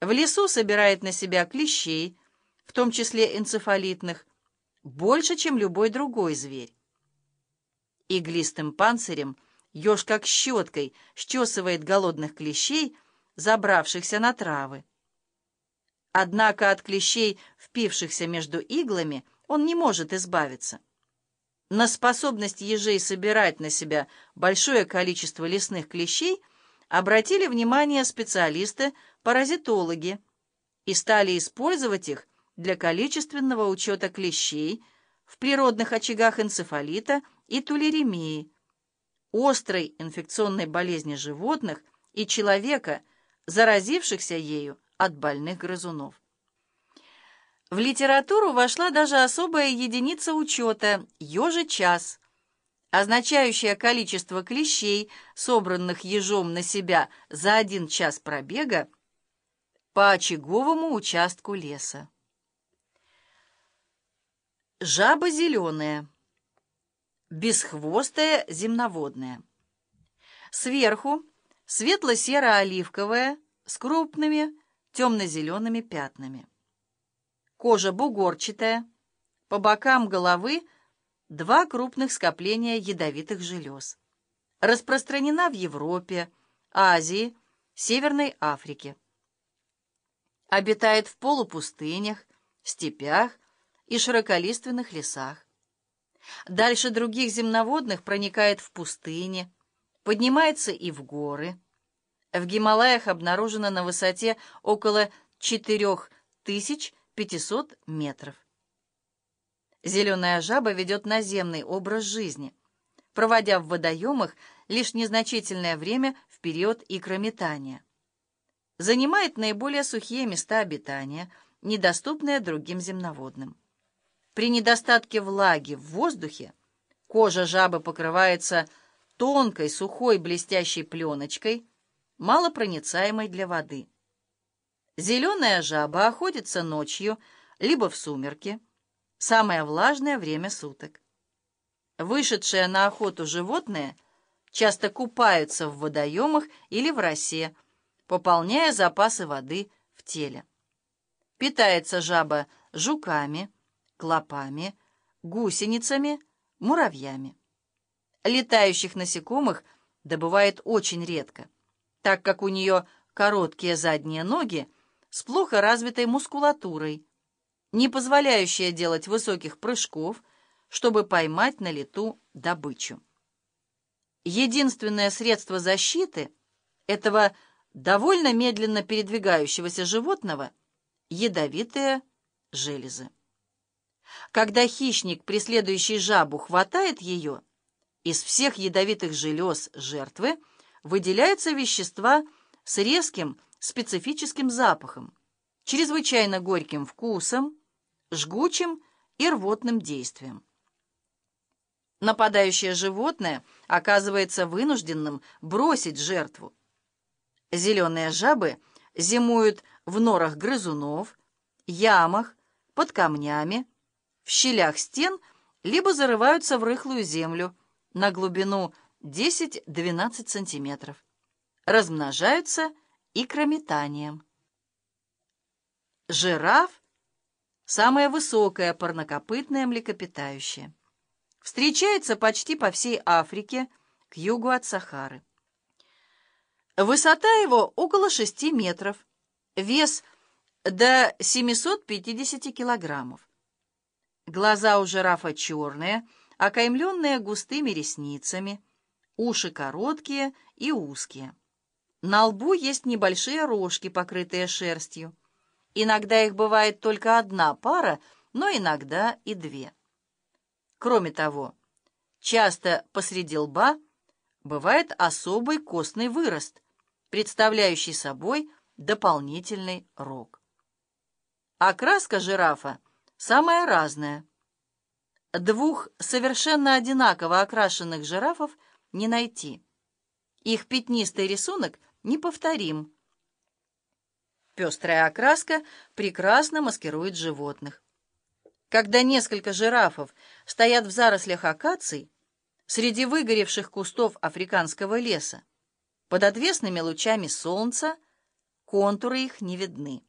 В лесу собирает на себя клещей, в том числе энцефалитных, больше, чем любой другой зверь. Иглистым панцирем еж как щеткой счесывает голодных клещей, забравшихся на травы. Однако от клещей, впившихся между иглами, он не может избавиться. На способность ежей собирать на себя большое количество лесных клещей обратили внимание специалисты-паразитологи и стали использовать их для количественного учета клещей в природных очагах энцефалита и тулеремии, острой инфекционной болезни животных и человека, заразившихся ею от больных грызунов. В литературу вошла даже особая единица учета «ежечас», означающая количество клещей, собранных ежом на себя за один час пробега по очаговому участку леса. Жаба зеленая, бесхвостая земноводная. Сверху светло-серо-оливковая с крупными темно-зелеными пятнами. Кожа бугорчатая, по бокам головы два крупных скопления ядовитых желез. Распространена в Европе, Азии, Северной Африке. Обитает в полупустынях, степях и широколиственных лесах. Дальше других земноводных проникает в пустыни, поднимается и в горы. В Гималаях обнаружено на высоте около 4000 500 метров. Зеленая жаба ведет наземный образ жизни, проводя в водоемах лишь незначительное время в период икрометания. Занимает наиболее сухие места обитания, недоступные другим земноводным. При недостатке влаги в воздухе кожа жабы покрывается тонкой, сухой, блестящей пленочкой, малопроницаемой для воды. Зеленая жаба охотится ночью, либо в сумерки, самое влажное время суток. Вышедшие на охоту животные часто купаются в водоемах или в росе, пополняя запасы воды в теле. Питается жаба жуками, клопами, гусеницами, муравьями. Летающих насекомых добывает очень редко, так как у нее короткие задние ноги с плохо развитой мускулатурой, не позволяющая делать высоких прыжков, чтобы поймать на лету добычу. Единственное средство защиты этого довольно медленно передвигающегося животного – ядовитые железы. Когда хищник, преследующий жабу, хватает ее, из всех ядовитых желез жертвы выделяются вещества с резким специфическим запахом, чрезвычайно горьким вкусом, жгучим и рвотным действием. Нападающее животное оказывается вынужденным бросить жертву. Зеленые жабы зимуют в норах грызунов, ямах, под камнями, в щелях стен, либо зарываются в рыхлую землю на глубину 10-12 сантиметров. Размножаются икрометанием. Жираф – самое высокое парнокопытное млекопитающее. Встречается почти по всей Африке, к югу от Сахары. Высота его около 6 метров, вес до 750 килограммов. Глаза у жирафа черные, окаймленные густыми ресницами, уши короткие и узкие. На лбу есть небольшие рожки, покрытые шерстью. Иногда их бывает только одна пара, но иногда и две. Кроме того, часто посреди лба бывает особый костный вырост, представляющий собой дополнительный рог. Окраска жирафа самая разная. Двух совершенно одинаково окрашенных жирафов не найти. Их пятнистый рисунок неповторим. Пестрая окраска прекрасно маскирует животных. Когда несколько жирафов стоят в зарослях акаций, среди выгоревших кустов африканского леса, под отвесными лучами солнца, контуры их не видны.